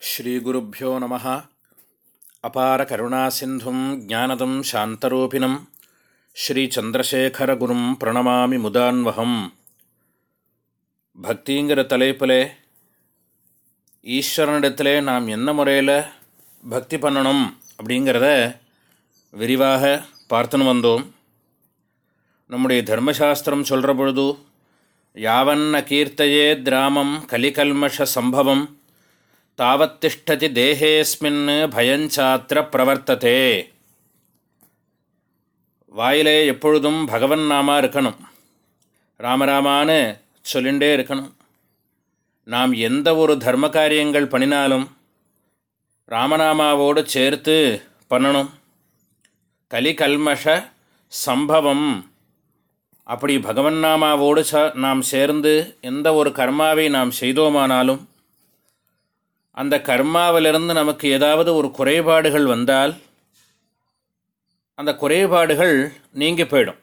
ஸ்ரீகுருப்போ நம. அபார கருணாசிந்தும் ஜானதம் சாந்தரூபிணம். ஸ்ரீச்சந்திரசேகரகுரும் பிரணமாமி முதான்வகம். பக்திங்கிற தலைப்பில் ஈஸ்வரனிடத்தில் நாம் என்ன முறையில் பக்தி பண்ணணும் அப்படிங்கிறத விரிவாக பார்த்துன்னு வந்தோம். நம்முடைய தர்மசாஸ்திரம் சொல்கிற பொழுது யாவன்ன கீர்த்தையே திராமம் கலிகல்மஷ சம்பவம் தாவத்திஷ்டதி தேகேஸ்மின் பயஞ்சாத்திர பிரவர்த்ததே வாயிலே எப்பொழுதும் பகவன் நாமா இருக்கணும் ராமராமான்னு சொல்லிண்டே இருக்கணும் நாம் எந்த ஒரு தர்ம காரியங்கள் பண்ணினாலும் ராமநாமாவோடு சேர்த்து பண்ணணும்। கலிகல்மஷ சம்பவம் அப்படி பகவன் நாமாவோடு ச நாம் சேர்ந்து எந்த ஒரு கர்மாவை நாம் செய்தோமானாலும் அந்த கர்மாவிலிருந்து நமக்கு ஏதாவது ஒரு குறைபாடுகள் வந்தால் அந்த குறைபாடுகள் நீங்கி போயிடும்.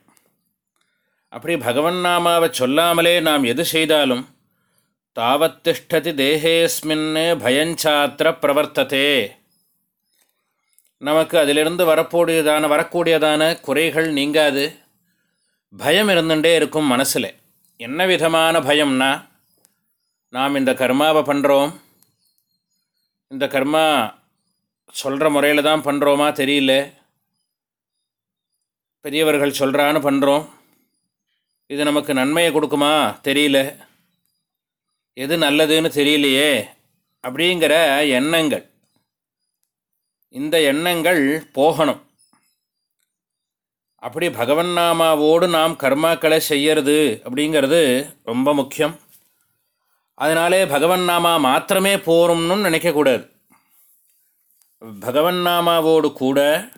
அப்படி பகவன் நாமாவை சொல்லாமலே நாம் எது செய்தாலும் தாவத்திஷ்டதி தேகேஸ்மின்னு பயஞ்சாத்திர பிரவர்த்ததே. நமக்கு அதிலிருந்து வரக்கூடியதான வரக்கூடியதான குறைகள் நீங்காது. பயம் இருந்துகிட்டே இருக்கும் மனசில். என்ன விதமான பயம்னா நாம் இந்த கர்மாவை பண்ணுறோம் இந்த கர்மா சொல்கிற முறையில் தான் பண்ணுறோமா தெரியல. பெரியவர்கள் சொல்கிறான்னு பண்ணுறோம் இது நமக்கு நன்மையை கொடுக்குமா தெரியல. எது நல்லதுன்னு தெரியலையே அப்படிங்கிற எண்ணங்கள். இந்த எண்ணங்கள் போகணும். அப்படி பகவன் நாமாவோடு நாம் கர்மாக்களை செய்யறது அப்படிங்கிறது ரொம்ப முக்கியம். அதனாலே பகவன் நாமா மாத்திரமே போகிறோம்னு நினைக்கக்கூடாது. பகவன் நாமாவோடு கூட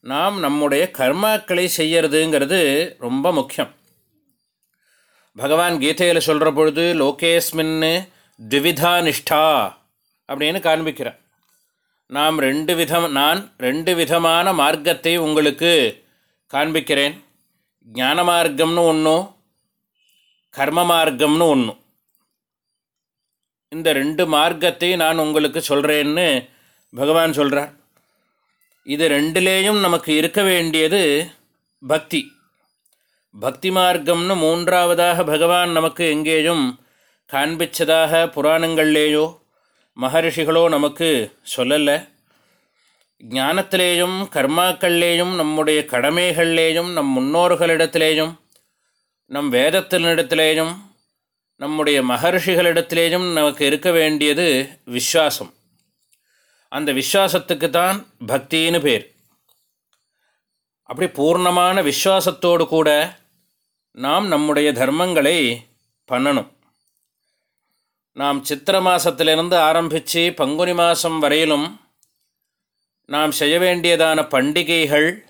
நாம் நம்முடைய கர்மாக்களை செய்யறதுங்கிறது ரொம்ப முக்கியம். பகவான் கீதையில் சொல்கிற பொழுது லோகேஸ்மின்னு த்விவிதா நிஷ்டா அப்படின்னு காண்பிக்கிறார். நாம் ரெண்டு விதம் நான் ரெண்டு விதமான மார்க்கத்தை உங்களுக்கு காண்பிக்கிறேன். ஞான மார்க்கம்னு ஒன்றும் கர்ம மார்க்கம்னு ஒன்றும் இந்த ரெண்டு மார்க்கத்தை நான் உங்களுக்கு சொல்கிறேன்னு பகவான் சொல்கிறார் இது ரெண்டுலேயும் நமக்கு இருக்க வேண்டியது பக்தி. பக்தி மார்க்கம்னு மூன்றாவதாக பகவான் நமக்கு எங்கேயும் காண்பிச்சதாக புராணங்கள்லேயோ மகரிஷிகளோ நமக்கு சொல்லலை. ஞானத்திலேயும் கர்மாக்கள்லேயும் நம்முடைய கடமைகள்லேயும் நம் முன்னோர்களிடத்திலேயும் நம் வேதத்தினிடத்திலேயும் நம்முடைய மகர்ஷிகளிடத்திலேயும் நமக்கு இருக்க வேண்டியது விஸ்வாசம். அந்த விஸ்வாசத்துக்கு தான் பக்தின்னு பேர். அப்படி பூர்ணமான விஸ்வாசத்தோடு கூட நாம் நம்முடைய தர்மங்களை பண்ணணும். நாம் சித்திர மாதத்திலிருந்து ஆரம்பித்து பங்குனி மாதம் வரையிலும் நாம் செய்ய வேண்டியதான பண்டிகைகள்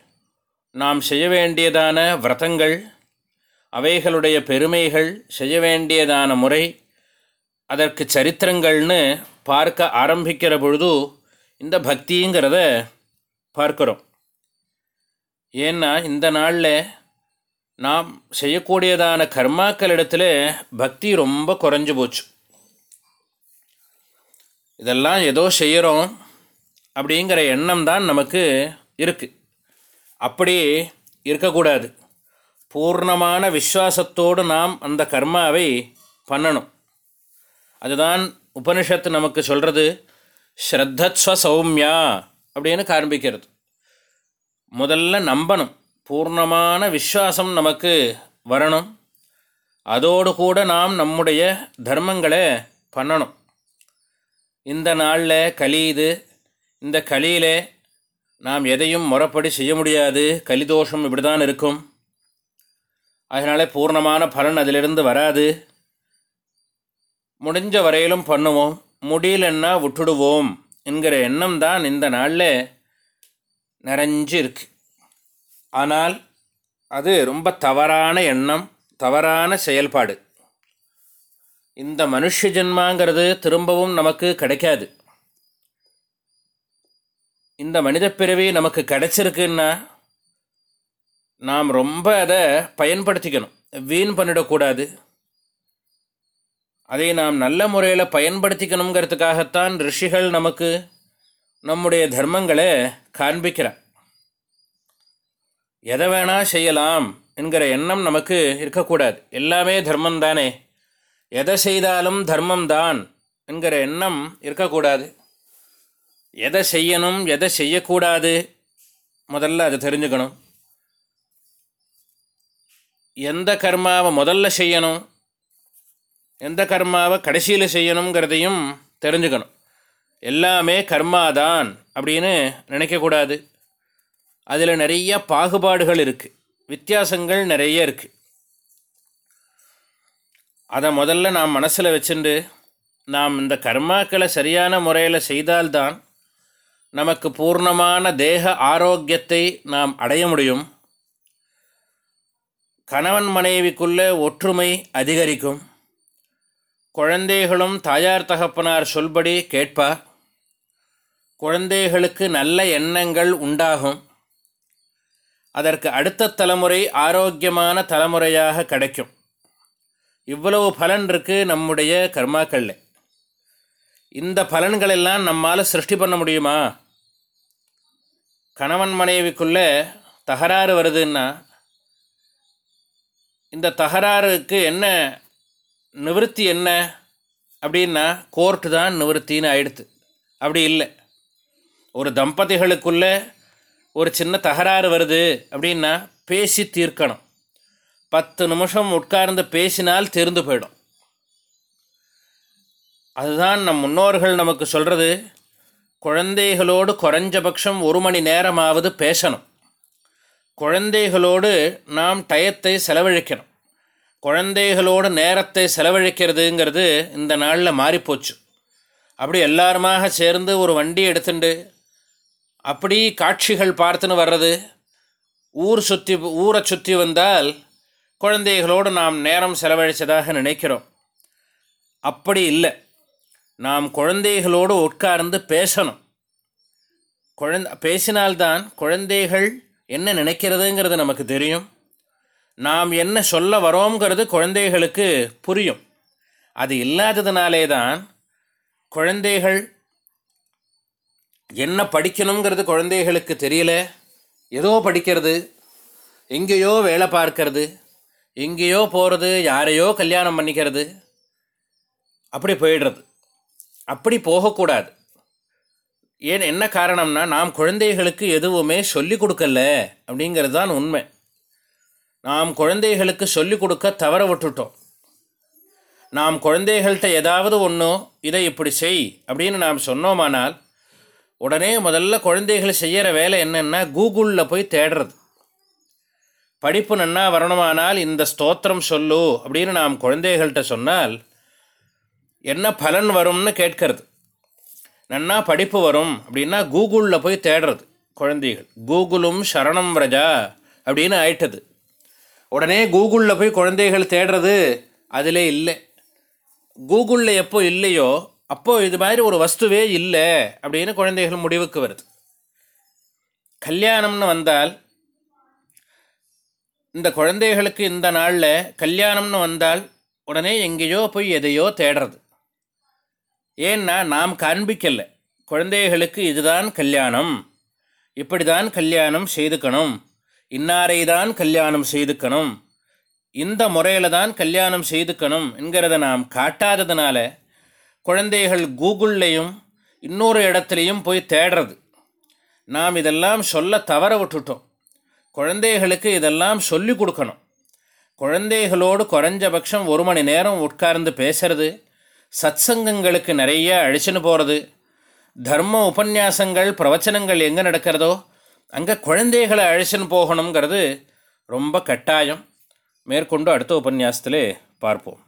நாம் செய்ய வேண்டியதான விரதங்கள் அவைகளுடைய பெருமைகள் செய்ய வேண்டியதான முறை அதற்கு சரித்திரங்கள்னு பார்க்க ஆரம்பிக்கிற பொழுது இந்த பக்திங்கிறத பார்க்குறோம். ஏன்னா இந்த நாளில் நாம் செய்யக்கூடியதான கர்மாக்களிடத்தில் பக்தி ரொம்ப குறைஞ்சு போச்சு. இதெல்லாம் ஏதோ செய்கிறோம் அப்படிங்கிற எண்ணம் தான் நமக்கு இருக்குது அப்படி இருக்கக்கூடாது. பூர்ணமான விஸ்வாசத்தோடு நாம் அந்த கர்மாவை பண்ணணும். அதுதான் உபனிஷத்து நமக்கு சொல்கிறது ஸ்ரத்தஸ்வ சௌமியா அப்படின்னு காண்பிக்கிறது. முதல்ல நம்பணும் பூர்ணமான விஸ்வாசம் நமக்கு வரணும். அதோடு கூட நாம் நம்முடைய தர்மங்களை பண்ணணும். இந்த நாளில் களி இது இந்த கலியில் நாம் எதையும் முறப்படி செய்ய முடியாது கலிதோஷம் இப்படி தான் இருக்கும். அதனாலே பூர்ணமான பலன் அதிலிருந்து வராது. முடிஞ்ச வரையிலும் பண்ணுவோம். முடியலன்னா விட்டுடுவோம் என்கிற எண்ணம் தான் இந்த நாளில் நிறைஞ்சு இருக்கு. ஆனால் அது ரொம்ப தவறான எண்ணம் தவறான செயல்பாடு. இந்த மனுஷ ஜென்மாங்கிறது திரும்பவும் நமக்கு கிடைக்காது. இந்த மனித பிறவி நமக்கு கிடைச்சிருக்குன்னா நாம் ரொம்ப அதை பயன்படுத்திக்கணும். வீண் பண்ணிடக்கூடாது. அதை நாம் நல்ல முறையில் பயன்படுத்திக்கணுங்கிறதுக்காகத்தான் ரிஷிகள் நமக்கு நம்முடைய தர்மங்களை காண்பிக்கிறார். எதை வேணால் செய்யலாம் என்கிற எண்ணம் நமக்கு இருக்கக்கூடாது. எல்லாமே தர்மம் தானே எதை செய்தாலும் தர்மம் தான் என்கிற எண்ணம் இருக்கக்கூடாது. எதை செய்யணும் எதை செய்யக்கூடாது முதல்ல அதை தெரிஞ்சுக்கணும். எந்த கர்மாவை முதல்ல செய்யணும்? எந்த கர்மாவை கடைசியில் செய்யணுங்கிறதையும் தெரிஞ்சுக்கணும். எல்லாமே கர்மாதான் அப்படின்னு நினைக்கக்கூடாது அதில் நிறைய பாகுபாடுகள் இருக்குது வித்தியாசங்கள் நிறைய இருக்குது அதை முதல்ல நாம் மனசில் வச்சுண்டு நாம் இந்த கர்மாக்களை சரியான முறையில் செய்தால்தான் நமக்கு பூர்ணமான தேக ஆரோக்கியத்தை நாம் அடைய முடியும். கணவன் மனைவிக்குள்ளே ஒற்றுமை அதிகரிக்கும். குழந்தைகளும் தாயார் தகப்பனார் சொல்படி கேட்பார் குழந்தைகளுக்கு நல்ல எண்ணங்கள் உண்டாகும். அதற்கு அடுத்த தலைமுறை ஆரோக்கியமான தலைமுறையாக கிடைக்கும். இவ்வளவு பலன் இருக்குது நம்முடைய கர்மாக்களில். இந்த பலன்களெல்லாம் நம்மால் சிருஷ்டி பண்ண முடியுமா? கணவன் மனைவிக்குள்ளே தகராறு வருதுன்னா இந்த தகராறுக்கு என்ன நிவர்த்தி என்ன அப்படின்னா கோர்ட்டு தான் நிவர்த்தின்னு ஆயிடுத்து. அப்படி இல்லை. ஒரு தம்பதிகளுக்குள்ளே ஒரு சின்ன தகராறு வருது அப்படின்னா பேசி தீர்க்கணும். பத்து நிமிஷம் உட்கார்ந்து பேசினால் தெரிந்து போயிடும். அதுதான் நம் முன்னோர்கள் நமக்கு சொல்கிறது குழந்தைகளோடு குறைஞ்சபட்சம் ஒரு மணி நேரமாவது பேசணும். குழந்தைகளோடு நாம் டயத்தை செலவழிக்கணும். குழந்தைகளோடு நேரத்தை செலவழிக்கிறதுங்கிறது இந்த நாளில் மாறிப்போச்சு. அப்படி எல்லாருமாக சேர்ந்து ஒரு வண்டி எடுத்துட்டு அப்படி காட்சிகள் பார்த்துன்னு வர்றது ஊர் சுற்றி ஊரை சுற்றி வந்தால் குழந்தைகளோடு நாம் நேரம் செலவழித்ததாக நினைக்கிறோம். அப்படி இல்லை. நாம் குழந்தைகளோடு உட்கார்ந்து பேசணும். குழந்த பேசினால்தான் குழந்தைகள் என்ன நினைக்கிறதுங்கிறது நமக்கு தெரியும். நாம் என்ன சொல்ல வரோங்கிறது குழந்தைகளுக்கு புரியும். அது இல்லாததுனாலே தான் குழந்தைகள் என்ன படிக்கணுங்கிறது குழந்தைகளுக்கு தெரியல. ஏதோ படிக்கிறது எங்கேயோ வேலை பார்க்கறது எங்கேயோ போகிறது யாரையோ கல்யாணம் பண்ணிக்கிறது. அப்படி போயிடுறது. அப்படி போகக்கூடாது. ஏன் என்ன காரணம்னா நாம் குழந்தைகளுக்கு எதுவுமே சொல்லிக் கொடுக்கல அப்படிங்கிறது தான் உண்மை. நாம் குழந்தைகளுக்கு சொல்லிக் கொடுக்க தவற விட்டுட்டோம். நாம் குழந்தைகள்கிட்ட ஏதாவது ஒன்று இதை இப்படி செய் அப்படின்னு நாம் சொன்னோமானால் உடனே முதல்ல குழந்தைகள் செய்கிற வேலை என்னென்னா கூகுளில் போய் தேடுறது. படிப்பு நன்னா வரணுமானால் இந்த ஸ்தோத்திரம் சொல்லு அப்படின்னு நாம் குழந்தைகள்கிட்ட சொன்னால் என்ன பலன் வரும்னு கேட்கறது. நன்னா படிப்பு வரும் அப்படின்னா கூகுளில் போய் தேடுறது. குழந்தைகள் கூகுளும் சரணம் ரஜா அப்படின்னு ஆயிட்டது. உடனே கூகுளில் போய் குழந்தைகள் தேடுறது அதிலே இல்லை. கூகுளில் எப்போ இல்லையோ அப்போது இது மாதிரி ஒரு வஸ்துவே இல்லை அப்படின்னு குழந்தைகள் முடிவுக்கு வருது. கல்யாணம்னு வந்தால் இந்த குழந்தைகளுக்கு இந்த நாளில் கல்யாணம்னு வந்தால் உடனே எங்கேயோ போய் எதையோ தேடுறது. ஏன்னா நாம் காண்பிக்கலை. குழந்தைகளுக்கு இதுதான் கல்யாணம். இப்படி தான் கல்யாணம் செய்துக்கணும். இன்னாரை தான் கல்யாணம் செய்துக்கணும். இந்த முறையில் தான் கல்யாணம் செய்துக்கணும் என்கிறத நாம் காட்டாததுனால குழந்தைகள் கூகுள்லேயும் இன்னொரு இடத்துலையும் போய் தேடுறது. நாம் இதெல்லாம் சொல்ல தவற விட்டுட்டோம். குழந்தைகளுக்கு இதெல்லாம் சொல்லி கொடுக்கணும். குழந்தைகளோடு குறைஞ்சபட்சம் ஒரு மணி நேரம் உட்கார்ந்து பேசுறது சத்சங்கங்களுக்கு நிறைய அழிச்சுன்னு போகிறது தர்ம உபன்யாசங்கள் பிரவச்சனங்கள் எங்கே நடக்கிறதோ அங்கே குழந்தைகளை அழிச்சுன்னு போகணுங்கிறது ரொம்ப கட்டாயம். மேற்கொண்டு அடுத்த உபன்யாசத்திலே பார்ப்போம்.